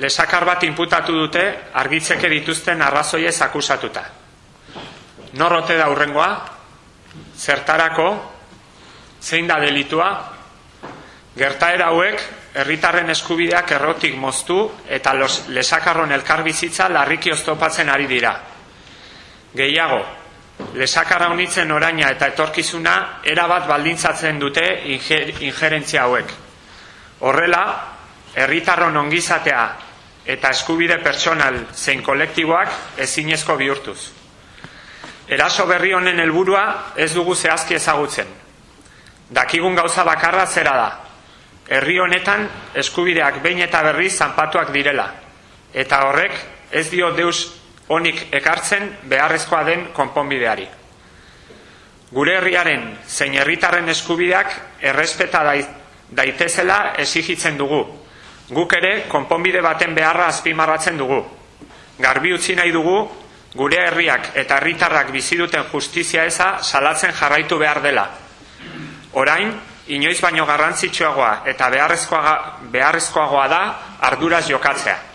lesakar bat inputatu dute argitzeke dituzten arrazoiez akusatuta. Norrote da urrengoa, zertarako, zein da delitua, gertaera hauek herritarren eskubideak errotik moztu eta los, lesakarron elkarbizitza larriki oztopatzen ari dira. Gehiago, lesakara honitzen oraina eta etorkizuna erabat baldintzatzen dute injerentzia hauek. Horrela, herritarron ongizatea eta eskubide pertsonal zein kolektiboak ezinezko bihurtuz. Eraso berri honen helburua ez dugu zehazki ezagutzen. Dakigun gauza bakarra zera da. Herri honetan eskubideak behin eta berri zanpatuak direla. Eta horrek ez dio deus honik ekartzen beharrezkoa den konponbideari. Gure herriaren zein herritarren eskubideak errespeta daitezela esigitzen dugu. Guk ere konponbide baten beharra azpimarratzen dugu. Garbi utzi nahi dugu gure herriak eta herritarrak bizi duten justizia eza salatzen jarraitu behar dela. Orain, inoiz baino garrantzitsuagoa eta beharrezkoagoa da arduraz jokatzea.